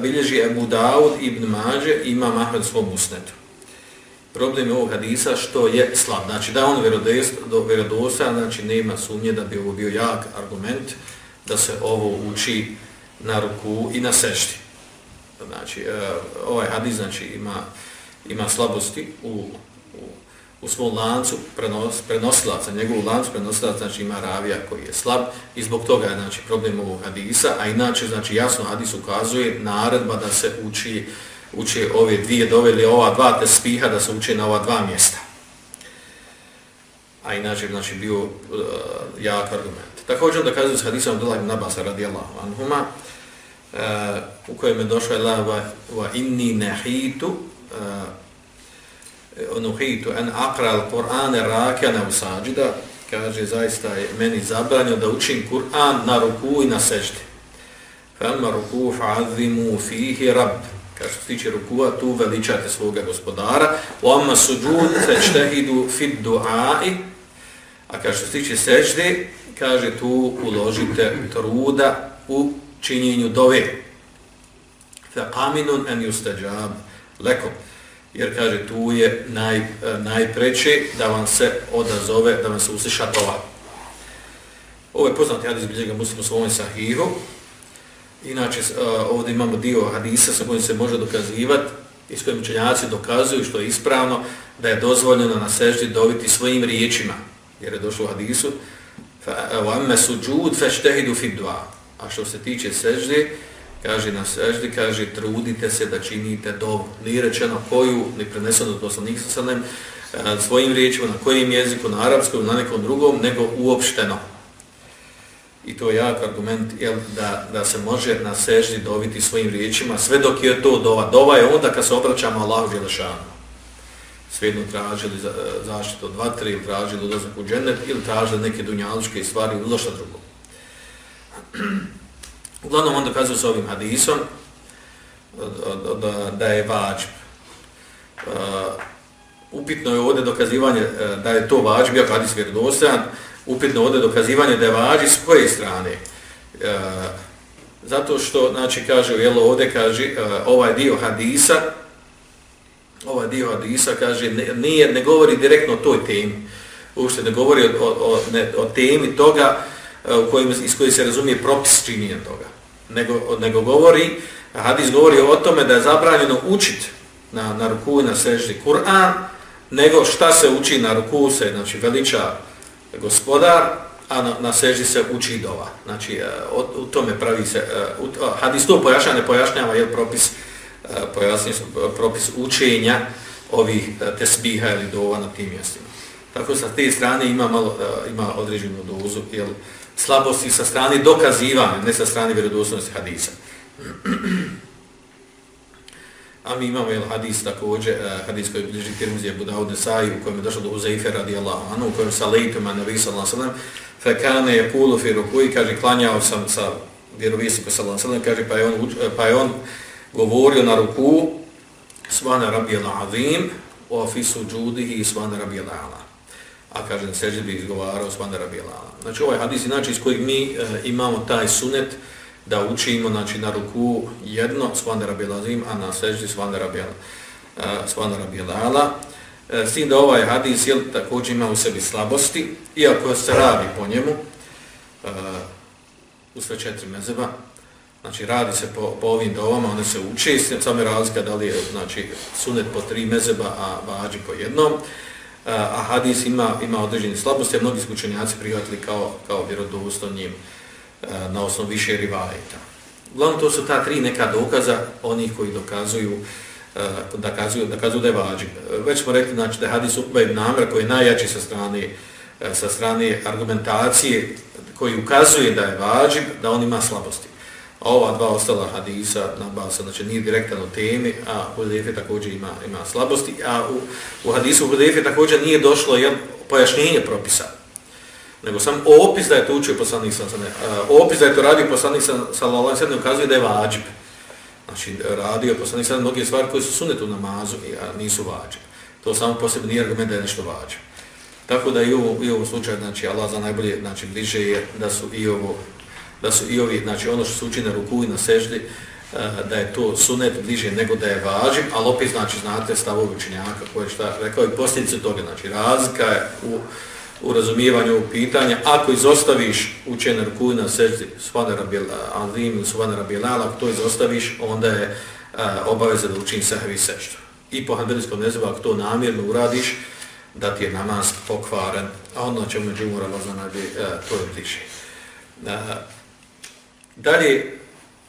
bilježi Ebu Dawud ibn Mađe ima Mahmed svom usnetu. Problem je ovog hadisa što je slab. Znači da on vjerodosa, znači nema sumnje da bi ovo bio jak argument da se ovo uči na ruku i na seždi. Znači, e, ovaj hadis znači, ima, ima slabosti u u svom lancu prenos, prenosilaca, njegovu lancu prenosilaca, znači ima ravija koji je slab i zbog toga je znači, problem ovog hadisa, a inače znači, jasno hadis ukazuje naredba da se uči, uči ove dvije doveli, ova dva te spiha da se uči na ova dva mjesta. A inače znači, bio uh, jak argument. Također da kazuju s hadisom Abdullah ibn Nabasa radijallahu anhuma, uh, Eh, u kojem je došao la va, va inni nahitu eh, ono, uh, nuhitu an akra al-Qur'ane rakjana u sađida, kaže, zaista je meni zabranio da učim Kur'an na ruku i na seždi. Fama ruku fa'azimu fihi rab. Kaže, što tiče rukua, tu veličate svoga gospodara. U amma suđud fečtehidu fid du'ai. A kaže, što tiče sežde, kaže, tu uložite truda u činjenju dove. Fa qaminun en yustađab lekom jer kaže tu je naj, e, najpreće da vam se odazove, da vam se usliša tova. Ovo je poznati hadis biljega muslima svojom sahihu. Inače, e, ovdje imamo dio hadisa sa kojim se može dokazivati i s kojim učenjaci dokazuju što je ispravno da je dozvoljeno na seždi dobiti svojim riječima, jer je došlo u hadisu وَأَمَّ سُجُودْ فَشْتَهِدُ فِي دُعَ A što se tiče sežde, kaže na seždi, kaže trudite se da činite dovu. Nije rečeno koju, ni preneseno do poslanik sa sanem, e, svojim riječima, na kojim jeziku, na arapskom, na nekom drugom, nego uopšteno. I to je jak argument jel, da, da se može na seždi dobiti svojim riječima, sve dok je to dova. Dova je onda kad se obraćamo Allahu Đelešanu. Svejedno tražili za, e, zaštitu od vatre, ili tražili ulazak u džennet, ili tražili neke dunjaličke stvari, ili što drugo. Uglavnom on dokazuje s ovim hadisom da, da je vađb. Uh, upitno je ovdje dokazivanje uh, da je to vađb, ja hadis vjerodostojan, upitno je ovdje dokazivanje da je vađb s koje strane. E, zato što, znači, kaže, jel ovdje kaže, uh, ovaj dio hadisa, ovaj dio hadisa, kaže, ne, nije, ne govori direktno o toj temi, uopšte ne govori o, o, ne, o temi toga E, u kojim, iz koji se razumije propis činjenja toga, nego, nego govori, hadis govori o tome da je zabranjeno učiti na, na ruku i na seždi Kur'an, nego šta se uči na ruku se, znači veliča gospodar, a na, na seždi se uči dova. Znači, e, o, u tome pravi se, e, u, hadis to pojašnja, ne pojašnjava, je propis, uh, pojasnije propis učenja ovih tesbiha ili dova na tim mjestima. Tako sa te strane ima malo, ima određenu dozu, jel, slabosti sa strane dokazivanja, ne sa strane vjerodostojnosti hadisa. A mi imamo jel, hadis također, eh, hadis koji bliži Tirmizije Budaud Nesai, u kojem je došlo do Uzeife radijallahu anhu, u kojem sa lejtuma nebi sallam sallam, fekane je pulu fi ruku i kaže, klanjao sam sa vjerovisniku sallam sallam, kaže, pa je on, eh, pa je on govorio na ruku, svana rabijala azim, o fi džudihi, svana rabijala ala. A kaže, na seđe bi izgovarao svana rabijala. Znači, ovaj hadis, znači, iz kojeg mi e, imamo taj sunet, da učimo znači, na ruku jedno svane rabilazim, a na seždi svane rabilala. E, s tim da ovaj hadis jel, također ima u sebi slabosti, iako se radi po njemu, e, u sve četiri mezeba, znači radi se po, po ovim dovama, one se uče, samo je razlika da li je znači, sunet po tri mezeba, a vađi po jednom, uh, a hadis ima, ima određene slabosti, a mnogi skučenjaci prihvatili kao, kao vjerodostojnim e, na osnovu više rivajeta. Uglavnom, to su ta tri neka dokaza onih koji dokazuju e, da kazuju, da kazuju da je vađib. Već smo rekli znači, da je hadis Ukba ibn Amr koji je najjači sa strane, e, sa strane argumentacije koji ukazuje da je vađib, da on ima slabosti. A ova dva ostala hadisa nabasa, znači nije direktan u temi, a Hudefe također ima, ima slabosti, a u, u hadisu Hudefe također nije došlo jel, pojašnjenje propisa nego sam opis da je to učio poslanik sa uh, opis da je to radio poslanik sa sallallahu alejhi ve sellem ukazuje da je vađib. Znači radio poslanik sa mnoge stvari koje su sunet u namazu a nisu vađib. To samo posebno nije argument da je nešto vađib. Tako da i u i u slučaju znači Allah za najbolje znači bliže je da su i ovo da su i ovi znači ono što se uči na ruku i na seždi e, da je to sunet bliže nego da je vađib ali opet znači znate stavovi učenjaka koje šta rekao i posljedice toga znači razlika je u u razumijevanju ovog pitanja, ako izostaviš učenje ruku na seždi svane rabijel ili svane rabila, ako to izostaviš, onda je a, obaveza da učin sahvi seždu. I po hanbelijskom nezivu, ako to namjerno uradiš, da ti je namaz pokvaren, a onda će među umora vaznanadi, to je bliže. E, Dalje,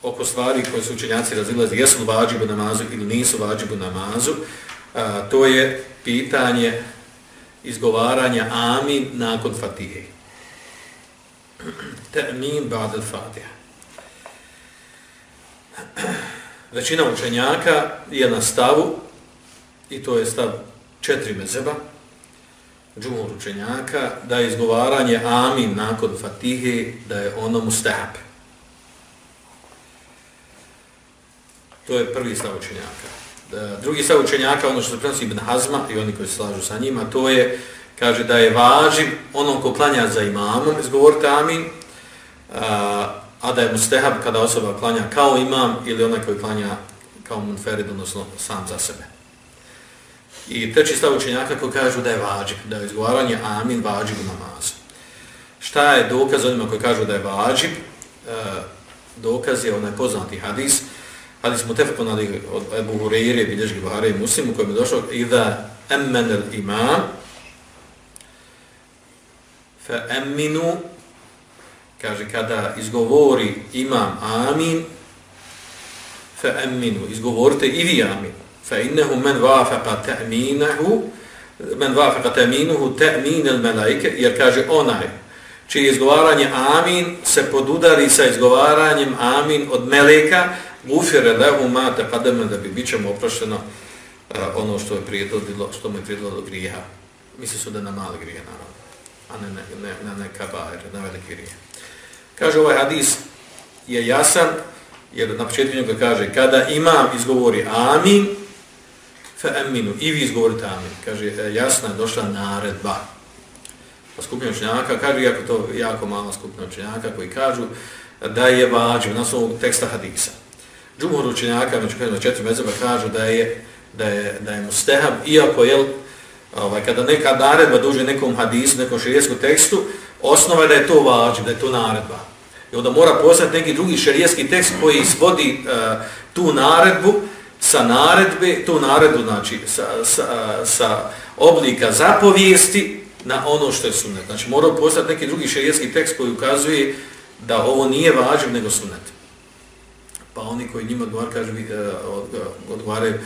oko stvari koje su učenjaci razilazi, jesu li vađibu namazu ili nisu vađibu namazu, a, to je pitanje izgovaranja amin nakon fatihe. Te'min ba'd al-fatiha. Većina učenjaka je na stavu, i to je stav četiri mezeba, džumur učenjaka, da je izgovaranje amin nakon fatihe, da je ono mustahab. To je prvi stav učenjaka e, drugi stav učenjaka, ono što se prenosi Ibn Hazma i oni koji se slažu sa njima, to je, kaže da je važiv onom ko klanja za imamom, izgovorite amin, a, da je mustehab kada osoba klanja kao imam ili onaj koji klanja kao munferid, odnosno sam za sebe. I treći stav učenjaka koji kažu da je vađib, da je izgovaranje amin vađib u namazu. Šta je dokaz onima koji kažu da je vađib? E, dokaz je onaj poznati hadis, Hadis mutefakun ali od Ebu Hureyre, bilješki Buhari i Muslim, u kojem je došao, Iza emmen el imam, fe emminu, kaže, kada izgovori imam amin, fe emminu, izgovorite i vi amin, fe innehu men vafaka ta'minahu, men vafaka ta'minuhu ta'min el melaike, jer kaže onaj, čije izgovaranje amin se podudari sa izgovaranjem amin od meleka, ufire lehu mate kademe da bi bit ćemo oprošteno uh, ono što je prijedodilo, što mu je prijedodilo grijeha. Misli su da na mali grije, naravno, a ne, ne, ne, ne, ne kabajer, na veliki grije. Kaže ovaj hadis je jasan, jer na početku njega kaže, kada imam izgovori amin, fe eminu, i vi izgovorite amin. Kaže, e, jasna je došla naredba. Pa skupina učenjaka, kaže, iako to jako malo skupina učenjaka koji kažu da je vađiv na svog teksta hadisa. Džumhur učenjaka, znači, među kojima četiri mezeba, kažu da je da je, da je mustehab, iako je, ovaj, kada neka naredba duže nekom hadisu, nekom širijeskom tekstu, osnova je da je to vađiv, da je to naredba. I onda mora postati neki drugi širijeski tekst koji izvodi uh, tu naredbu sa naredbe, tu naredbu znači sa, sa, sa oblika zapovijesti na ono što je sunnet. Znači mora postati neki drugi širijeski tekst koji ukazuje da ovo nije vađiv nego sunnet. Pa oni koji njima odgovar, kažu, uh, e, odgovaraju, e,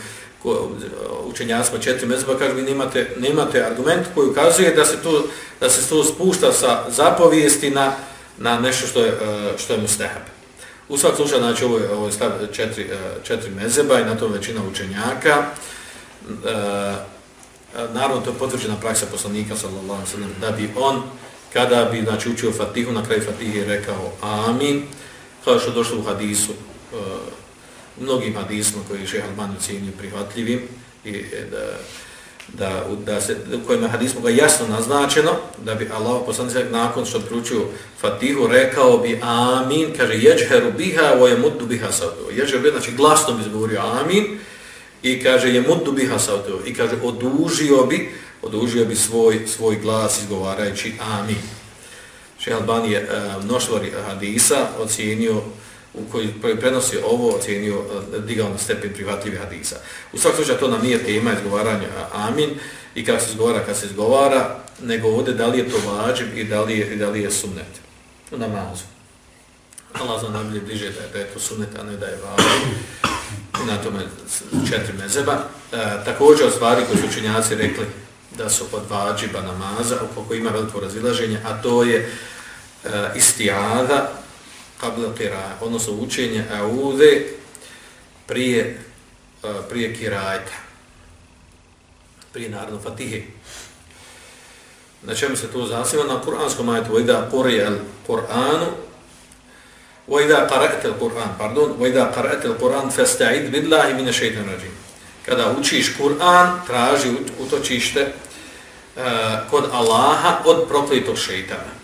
učenjacima četiri mezba, kažu vi nemate, nemate argument koji ukazuje da se to, da se to spušta sa zapovijesti na, na nešto što je, e, što je mustahab. U svak slučaju, znači ovo je, ovo je stav četiri, četiri mezeba i na to većina učenjaka. Naravno, to je potvrđena praksa poslanika, sallallahu sallam, da bi on, kada bi znači, učio Fatihu, na kraju Fatihe rekao Amin, kao što je došlo u hadisu, E, mnogim hadismom koji je šeha Albani ocjenio prihvatljivim i e, da, da, da se, u kojima hadismu ga jasno naznačeno, da bi Allah poslani nakon što pručio Fatihu rekao bi Amin, kaže jeđheru biha o je biha sautu. Jeđheru biha, znači glasno bi izgovorio Amin i kaže je biha sautu. I kaže odužio bi, odužio bi svoj, svoj glas izgovarajući Amin. Šeha Albani je uh, mnoštvo hadisa ocjenio u koji prenosi ovo ocjenio, e, digao na stepen prihvatljivi hadisa. U svakom slučaju to nam nije tema izgovaranja amin i kada se izgovara, kada se izgovara, nego ovdje da li je to vađib i da li je, i da li je sunnet u namazu. Allah zna najbolje bliže da je, da je to sunnet, a ne da je vađib. I na tome četiri mezeba. E, također od stvari koje su učenjaci rekli da su od vađiba namaza, oko ima veliko razilaženje, a to je e, istijada, qabla qira'a, odnosno učenje aude prije, e, prije kirajta, prije narodno fatihe. Na čemu se to zasniva? Na kuranskom ajetu, vajda qurija al-Qur'anu, vajda qara'at al-Qur'an, pardon, vajda qara'at al-Qur'an, fasta'id billahi mine šeitan. Kada učiš Kur'an, traži utočište uh, kod Allaha od prokletog šeitana.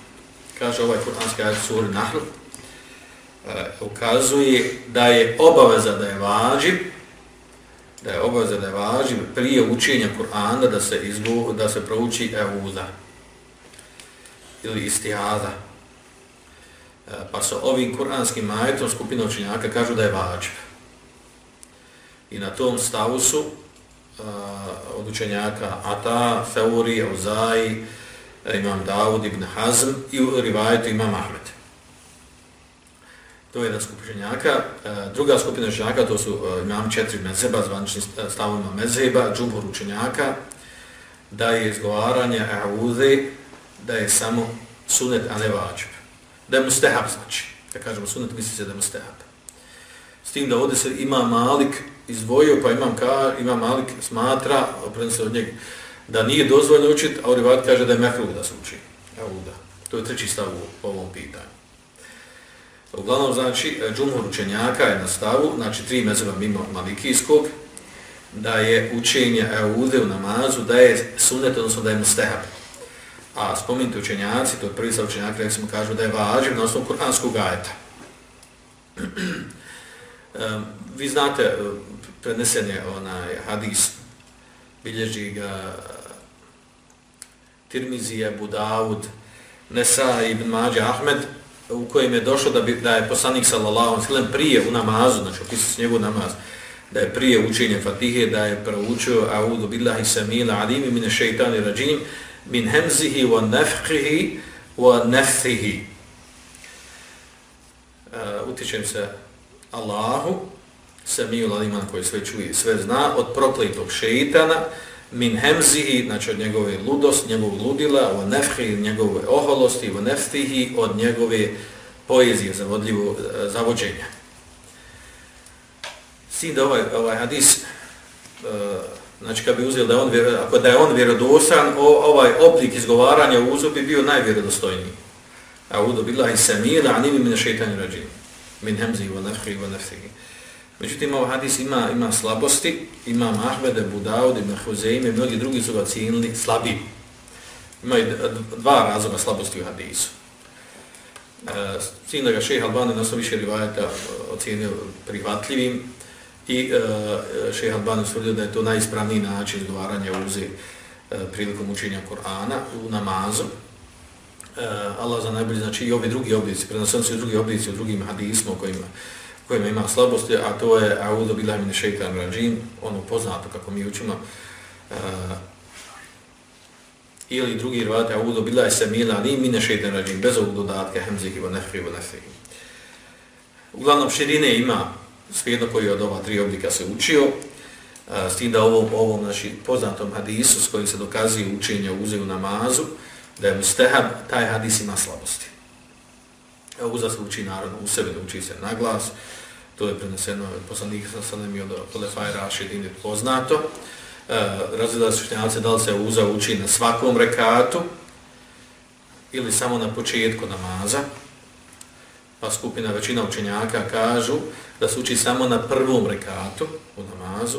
Kaže ovaj kur'anski ajet suri Nahl, E, ukazuje da je obaveza da je važib da je obaveza da je važib prije učenja Kur'ana da se izbu, da se prouči euza ili istihada. E, pa sa ovim kuranskim majetom skupina učenjaka kažu da je važib. I na tom stavu su uh, od učenjaka Ata, Feuri, Auzai, imam Dawud ibn Hazm i u rivajetu imam Ahmed. To je jedna skupina ženjaka. E, druga skupina ženjaka, to su, e, imam četiri mezeba, zvanični e, stavima mezeba, džumbor učenjaka, da je izgovaranje auze, da je samo sunet, a ne vađib. Da je mustehab, znači. Kad kažemo sunet, misli se da je mustehab. S tim da ovdje se ima malik izdvojio, pa imam, ka, ima malik smatra, opredi od njega, da nije dozvoljno učiti, a Urivat kaže da je mehrug da se uči. Auda. To je treći stav u ovom pitanju. Uglavnom, znači, e, džumhur učenjaka je na stavu, znači tri mezeba mimo malikijskog, da je učenje eude u namazu, da je sunet, odnosno da je mustehab. A spominjte učenjaci, to je prvi stav učenjaka, rekli smo, kažu da je važiv na osnovu kuranskog ajeta. E, vi znate, e, prenesen je onaj hadis, bilježi ga Tirmizija, Budavud, Nesa ibn Mađa, Ahmed, u kojem je došlo da, bi, da je poslanik sallallahu alejhi prije u namazu, znači opisao se njegov namaz, da je prije učenja Fatihe, da je proučio A'udhu billahi samila alimi mine šeitani rajim min hemzihi wa nefhihi wa nefthihi. Uh, utičem se Allahu, samiju laliman koji sve čuje, sve zna, od prokletog šeitana, min hemzihi, znači od njegove ludost, njegovog ludila, o nefhi, njegove oholosti, o neftihi, od njegove poezije, zavodljivo eh, zavođenja. Si da ovaj, ovaj hadis, eh, znači kad bi uzeli da on, ako da je on vjerodosan, o, ovaj oblik izgovaranja u uzu bi bio najvjerodostojniji. A udo bila i samira, a nimi min šeitanju rađim. Min hemzihi, o nefhi, o neftihi. Međutim, ovaj hadis ima, ima slabosti, ima Mahmede, Budaud, ima Huzeime, mnogi drugi su ga cijenili slabi. Ima dva razloga slabosti u hadisu. E, Cijen da ga šeha Albani na osnovu više rivajeta e, ocijenio prihvatljivim, i e, šeha Albani stvrdio da je to najispravniji način izgovaranja uze e, prilikom učenja Korana u namazu. E, Allah za najbolji, znači i ovi drugi oblici, prenosom se drugi oblici u drugim hadismu o kojima, kojima ima slabosti, a to je A'udhu billahi min shaitan rajim, ono poznato kako mi učimo, uh, ili drugi rivate A'udhu billahi samila ni min shaitan rajim, bez ovog dodatka, hemzihi wa nefri wa nefri. Uglavnom, širine ima svijedno koji od ova tri oblika se učio, eh, s tim da ovom, ovom znači, poznatom hadisu s kojim se dokazuje učenje uze u namazu, da je mustehab, taj hadis ima slabosti. Evo uza se uči narodno u sebi, uči se na glas, to je preneseno poslanika sa sanem i od Kolefaj Rašid poznato. E, Razvila su šnjavce da li se uza uči na svakom rekatu ili samo na početku namaza, pa skupina većina učenjaka kažu da se uči samo na prvom rekatu u namazu.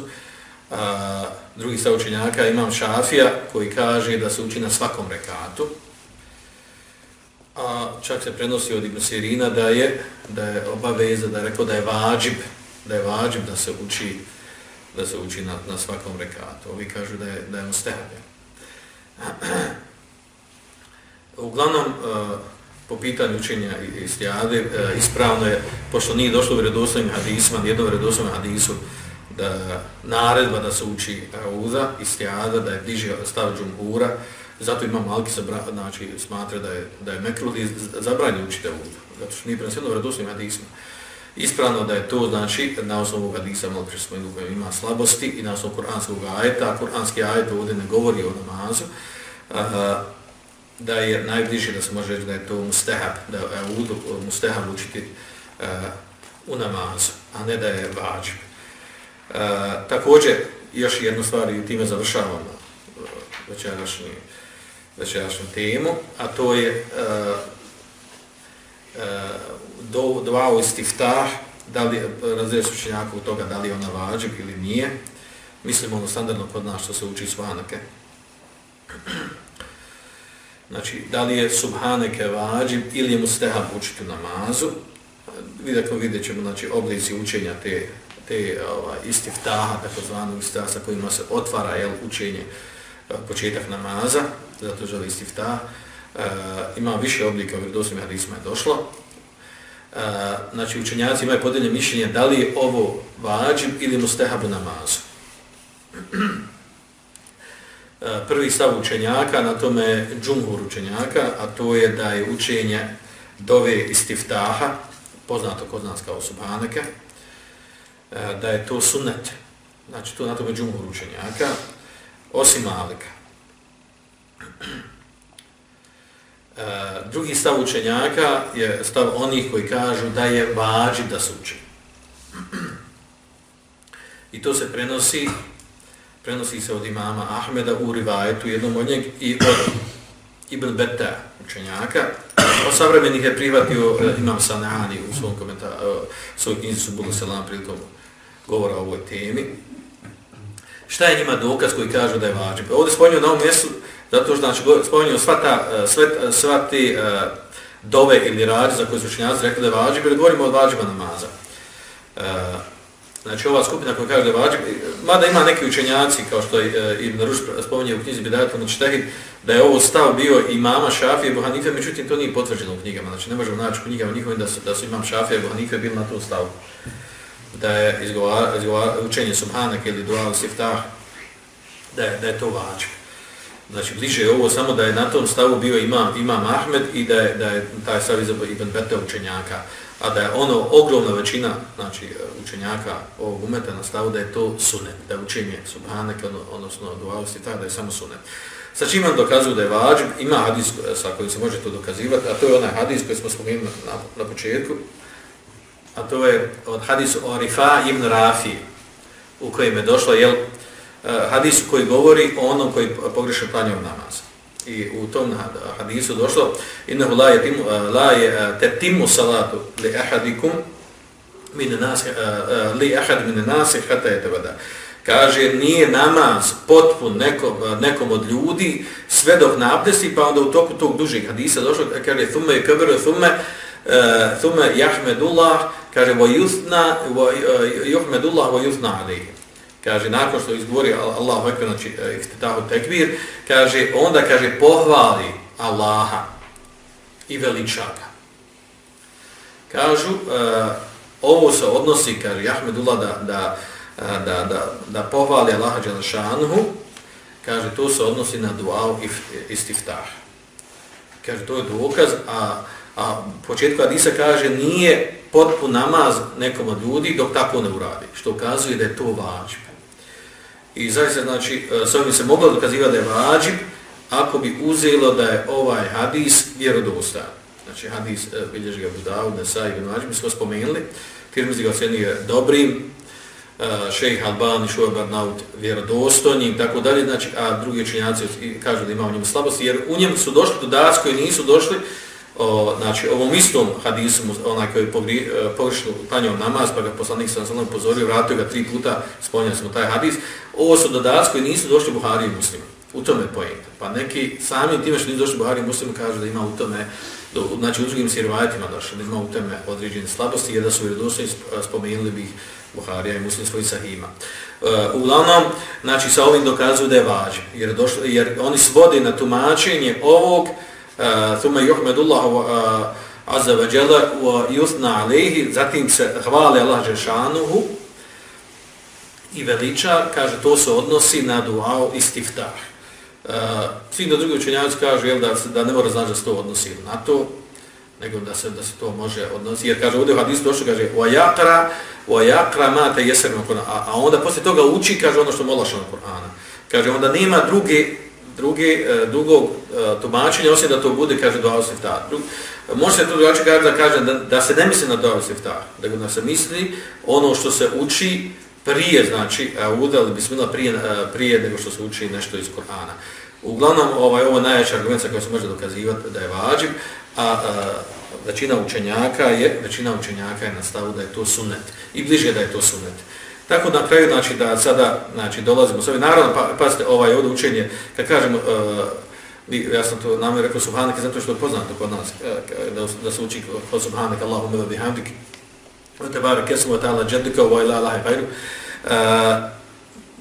A, drugi sa učenjaka imam šafija koji kaže da se uči na svakom rekatu. A čak se prenosi od Ibn Sirina da je, da je obaveza, da je rekao da je vađib, da je vađib da se uči da se uči na, na svakom rekatu. Ovi kažu da je, da je mustehabe. Uglavnom, e, po pitanju učenja istijade, e, ispravno je, pošto nije došlo u vredoslovim hadisima, nijedno vredoslovim hadisu, da naredba da se uči e, uza, istijada, da je bliže stav džumhura, zato ima malki zabra, znači, smatra da je, da je Mekrudi zabranje učite ovu, zato što nije prenosljeno vredosnim hadisma. Ispravno da je to, znači, na osnovu hadisa, malo prije smo koji ima slabosti i na osnovu kuranskog ajeta, kuranski ajet ovdje ne govori o namazu, da je najbliže da se može reći da je to mustahab, da je udu mustahab učiti a, u namazu, a ne da je vađib. Uh, također, još jednu stvar i time završavamo uh, večerašnju, temu, a to je uh, uh, do, dva u istiftah, da li razreći učenjaka u toga da li ona vađib ili nije. Mislim ono standardno kod nas što se uči svanake. Znači, da li je subhaneke vađib ili je mustehab učiti namazu. Vidako vidjet ćemo znači, oblici učenja te, te ovaj, istiftaha, tako zvanu istiftaha sa kojima se otvara jel, učenje e, početak namaza, zato želi istifta, E, ima više oblika, u doslovim hadisma je došlo. E, znači, učenjaci imaju podelje mišljenje da li je ovo vađib ili mustehab namazu. E, prvi stav učenjaka, na tome džumhur učenjaka, a to je da je učenje dove istiftaha, poznato kod nas kao subhaneke, da je to sunnet. Znači, to na tome džumhur učenjaka, osim malika. E, E, drugi stav učenjaka je stav onih koji kažu da je vađi da se uči. I to se prenosi prenosi se od imama Ahmeda u rivajetu jednom od njeg i od Ibn Beta učenjaka. O savremenih je prihvatio e, imam Sanani u svom komentaru, u e, svoj knjizi su Bulu Selam prilikom govora o ovoj temi. Šta je njima dokaz koji kažu da je vađib? Ovdje spominio na ovom mjestu, zato što znači, spominio sva, ta, e, sve, e, sva ti uh, dove ili rađe za koje su učenjaci rekli da je vađib, ili govorimo od vađiba namaza. Uh, Znači ova skupina koja kaže da je vađib, mada ima neki učenjaci, kao što je e, Ibn Ruš spominje u knjizi Bidajatul Mučtehid, da je ovo stav bio i mama Šafije i Buhanife, međutim to nije potvrđeno u knjigama, znači ne možemo naći u knjigama njihovim da su, da su imam Šafije i Buhanife bili na tom stavu. Da je izgovar, izgovar, učenje Subhanak ili Dual Siftah, da je, da je to vađib. Znači bliže je ovo samo da je na tom stavu bio imam, imam Ahmed i da je, da je taj stav izabao Ibn Bete učenjaka a da je ono ogromna većina znači e, učenjaka ovog umeta na stavu da je to sunet, da učenje subhanak, ono, odnosno dualosti tako da je samo sunet. Sa čim vam dokazuju da je vađib, ima hadis sa kojim se može to dokazivati, a to je onaj hadis koji smo spomenuli na, na početku, a to je od hadisu o Rifa ibn Rafi, u kojem je došlo, jel, E, hadisu koji govori o onom koji pogrešno planjom namaz. i u tom hadisu došlo innahu la yatimu e, la yatimu e, salatu li ahadikum min nas li ahad min nas hatta yatabada kaže nije namaz potpun nekom, nekom od ljudi sve dok nabdesi pa onda u toku tog dužeg hadisa došlo kaže thumme kabir thumma thumma yahmadullah kaže wa yusna wa yuhmadullah wa yusna alayhi kaže nakon što izgovori Allahu ekber znači e, iftitahu tekbir kaže onda kaže pohvali Allaha i veliča ga kažu uh, ovo se odnosi kaže Ahmedullah da, da, e, da, da, da pohvali Allaha dželešanuhu kaže to se odnosi na dua istiftah kaže to je dokaz a a početku Adisa kaže nije potpun namaz nekom od ljudi dok tako ne uradi, što ukazuje da je to važno. I zaista, znači, e, s ovim se moglo dokazivati da je vađib ako bi uzelo da je ovaj hadis vjerodostan. Znači, hadis e, bilježi ga Budavu, Nesa i Ibn Vađib, mi smo spomenuli, Tirmizi ga ocenio dobrim, e, šejh Albani, Šuaj Barnaut vjerodostojnim, tako dalje, znači, a drugi učenjaci kažu da ima u njemu slabosti, jer u njemu su došli dodaci koji nisu došli o, znači ovom istom hadisu onaj koji pogri, e, pogrešno klanjao namaz pa ga poslanik sam sam upozorio vratio ga tri puta spominjali smo taj hadis. Ovo su dodaci koji nisu došli Buhari i Muslim. U tome je pa neki sami time što nisu došli Buhari i Muslim kažu da ima u tome do, znači u drugim sirvajetima došli da ima u tome određene slabosti jer da su vjerodostojni e, spomenuli bih Buharija i Muslim svojih sahima. Uh, uglavnom, znači sa ovim dokazuju da je važno, jer, došlo, jer oni svode na tumačenje ovog ثم يحمد الله عز وجل ويثنى عليه zatim se hvali Allah džeshanuhu i veliča kaže to se odnosi na dua istiftah uh, svi do drugi učenjaci kažu jel, da, se, da ne mora znači da se to odnosi na to nego da se da se to može odnosi jer kaže ovdje u hadisu došlo kaže wa yaqra wa yaqra ma tayassara a, a onda posle toga uči kaže ono što molaš na Kur'ana kaže onda nema druge druge, drugog e, tumačenja, osim da to bude, kaže, dua usiftah. Može se to drugačije kaže da kaže da, da se ne misli na dua usiftah, da se misli ono što se uči prije, znači, e, udali bismila prije, e, prije nego što se uči nešto iz Korana. Uglavnom, ovaj, ovo je najjača argumenta koja se može dokazivati da je vađiv, a, a većina učenjaka je većina učenjaka je na stavu da je to sunnet i bliže da je to sunnet. Tako na kraju, znači, da sada, znači, dolazimo s ovim, naravno, pa, pazite, ovaj ovdje učenje, kad kažemo, uh, ja sam to nam rekao subhanike, zato što je poznato kod nas, e, da, da se uči kod subhanike, Allahu mila bihamdik, te bare, kesu wa ta'ala džedika, wa ila Allahi bajru, uh, e,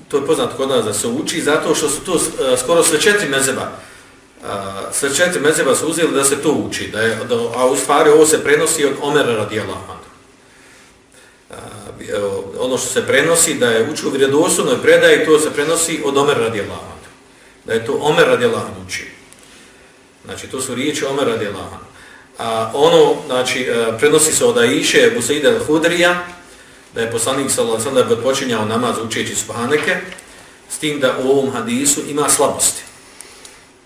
to je poznato kod nas da se uči, zato što su to uh, skoro sve četiri mezeba, uh, sve četiri mezeba su uzeli da se to uči, da je, da, a u stvari ovo se prenosi od Omera radijalama, ono što se prenosi da je učio vjerodostojnoj predaji to se prenosi od Omer radijallahu da je to Omer radijallahu učio. Znači to su riječi Omer radijallahu a ono znači e, prenosi se od Aiše, Busaida al-Hudrija da je poslanik sallallahu alejhi ve sellem počinjao namaz učeći subhaneke s tim da u ovom hadisu ima slabosti.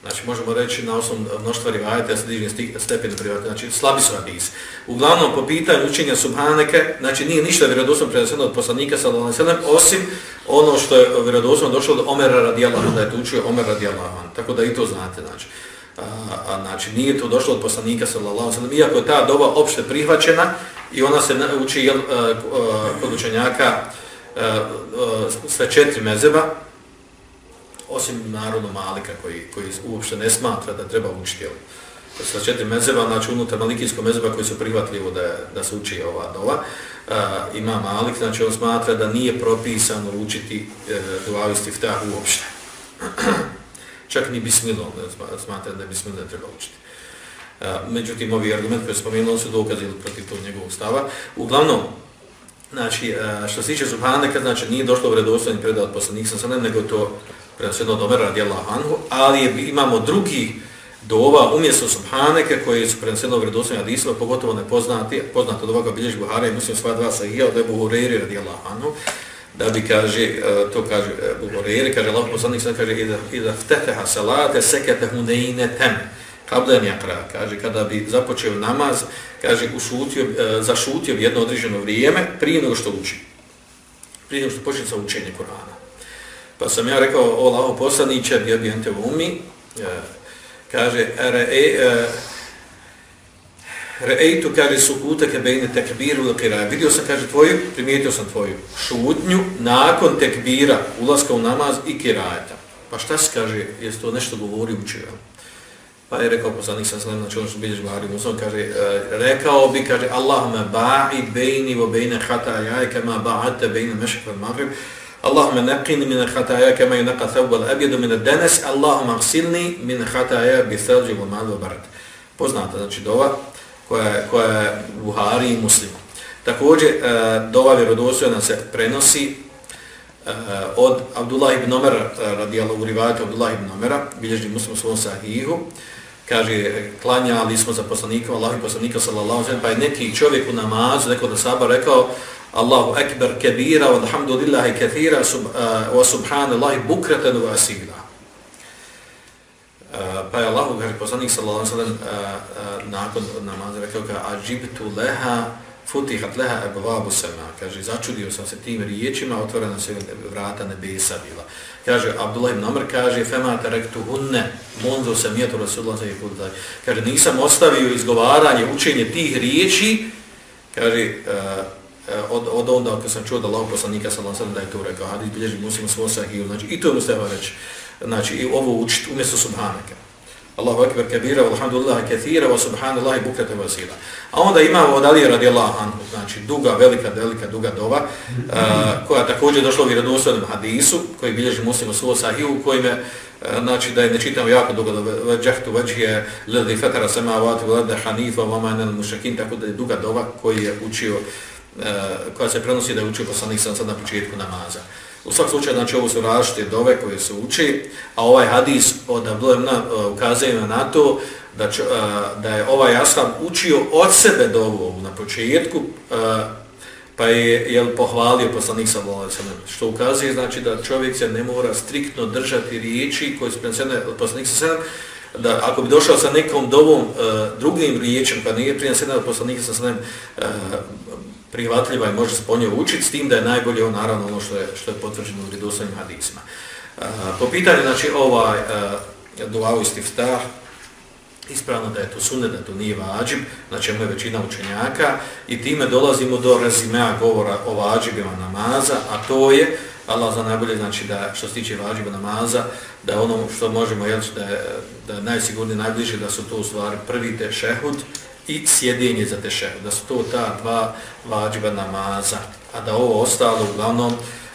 Znači, možemo reći na osnovu mnoštva rivajata, ja se dižim stepen privata, znači slabi su hadis. Uglavnom, po pitanju učenja subhaneke, znači nije ništa vjerodosno predosljeno od poslanika sallallahu alejhi osim ono što je vjerodosno došlo od Omera radijallahu da je to učio Omer radijallahu Tako da i to znate, znači. A, a, znači, nije to došlo od poslanika sallallahu alejhi iako je ta doba opšte prihvaćena i ona se uči jel, a, a, kod učenjaka a, a, sve četiri mezeba, osim narodno Malika koji, koji uopšte ne smatra da treba učiti ovu. Sa četiri mezeba, znači unutar malikijskog mezeba koji su prihvatljivo da, da se uči ova dova, uh, ima Malik, znači on smatra da nije propisano učiti uh, duavi stiftah uopšte. Čak ni bismilo, smatra da bismilo ne treba učiti. Uh, međutim, ovi argument koji spomenuo su dokazili protiv tog njegovog stava. Uglavnom, znači, što se tiče Subhaneka, znači nije došlo u redostojni predat od poslanika sam nego to prenosjeno od Omera radijallahu anhu, ali je, imamo drugi dova umjesto Subhaneke koji su prenosjeno u vredoslovima hadisima, pogotovo nepoznati, poznato od ovoga bilježi Buhara i muslim sva dva sahija od Ebu Hureyri radijallahu anhu, da bi kaže, e, to kaže Ebu Hureyri, kaže Allah poslanik sam kaže, ida vteteha salate sekete huneine tem, kablen jakra, kaže, kada bi započeo namaz, kaže, ušutio, e, zašutio jedno određeno vrijeme prije nego što uči, prije nego što počne sa učenje Korana. Pa sam ja rekao, o Allaho poslaniće, bio bi ente umi, e, kaže, e, e, re'eitu, kaže, su kutake bejne tekbiru ili kiraja. Vidio sam, kaže, tvoju, primijetio sam tvoju šutnju nakon tekbira, ulaska u namaz i kirajeta. Pa šta se kaže, jesi to nešto govori učio? Pa je rekao poslanik sa sallam, znači ono što bilješ Buhari Muslim, kaže, e, rekao bi, kaže, Allahumma ba'i bejni vo bejne hatajaj kema ba'ate bejne mešak van magrib, Allahumma naqini min al-khataya kama yunqa thawb al-abyad min ad-danas Allahumma ighsilni min khataya bi thalj wa ma'i wa bard. poznata znači dova koja koja je Buhari i Muslim također e, dova vjerodostojna se prenosi e, od Abdullah ibn Omer e, radijallahu rivayat Abdullah ibn Omera bilježi Muslim u svom sahihu kaže klanjali smo za poslanika Allahu poslanika sallallahu alejhi ve pa je neki čovjek u namazu neko da saba rekao Allahu ekber kebira, alhamdulillahi kathira sub, uh, wa subhanallahi bukratan wa asila. Uh, pa je Allahu kaže poslanik sallallahu sallam, uh, uh, nakon namaza rekao ka ajibtu leha, futihat leha abwabu sema, kaže začudio sam se tim riječima otvorena se vrata nebesa bila kaže Abdullah ibn Amr kaže fema taraktu hunne mundu samiyatu rasulullah sallallahu alejhi ve sellem. Kaže nisam ostavio izgovaranje učenje tih riječi. Kaže uh, od, od onda kad sam čuo da Allah poslanika sallam sallam da je to rekao, hadis bilježi muslim svoj sahih, znači i to je mu muslima reći, znači i ovo učit umjesto subhanaka. Allahu akbar kabira, alhamdulillah kathira, wa subhanallahi bukrata wa. A onda imamo od Ali radijallahu anhu, znači duga, velika, velika, duga dova, uh, koja također došla u vjerodostojnom hadisu, koji bilježi muslim svoj sahiju, u kojim je, uh, znači da je ne čitamo jako dugo, da džahtu vajhije, fatara fetara samavati, vlada hanifa, vama enel mušakin, tako da je duga dova koji je učio uh, koja se prenosi da je učio poslanik sam sad na početku namaza. U svak slučaju, znači, ovo su različite dove koje se uči, a ovaj hadis od Abdulemna ukazuje na to da, č, da je ovaj ashab učio od sebe dovu na početku, pa je jel, pohvalio poslanik sa volacima, što ukazuje znači da čovjek se ne mora striktno držati riječi koje su prenesene od poslanika sa da ako bi došao sa nekom dovom uh, drugim riječem, pa nije prenesena od poslanika sa uh, prihvatljiva i može se po njoj učiti, s tim da je najbolje on, naravno ono što je, što je potvrđeno u redoslovnim hadisima. Po pitanju, znači, ovaj e, uh, duavu istiftah, ispravno da je to sunne, da to nije vađib, na čemu je većina učenjaka, i time dolazimo do rezimea govora o vađibima namaza, a to je, Allah za najbolje, znači da što se tiče vađiba namaza, da ono što možemo jelći da je, da je najsigurnije, najbliže, da su to u stvari prvi te šehud, i sjedinje za tešehu, da su to ta dva vađiva namaza, a da ovo ostalo uglavnom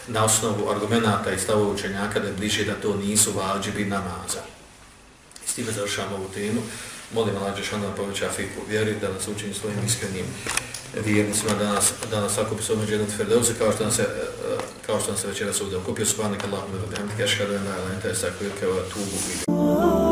na osnovu argumenta i stavova učenjaka da je bliže da to nisu vađivi namaza. I s time završamo ovu temu. Molim Allah Đešana da poveća fiku vjeri, da nas učini svojim iskrenim vjernicima, da nas, da nas ako bi se omeđe jedan kao što nam se, eh, kao što nam se večera ovdje okupio, subhanak Allahumma wa bihamdika ashhadu na la ilaha illa tubu, astaghfiruka.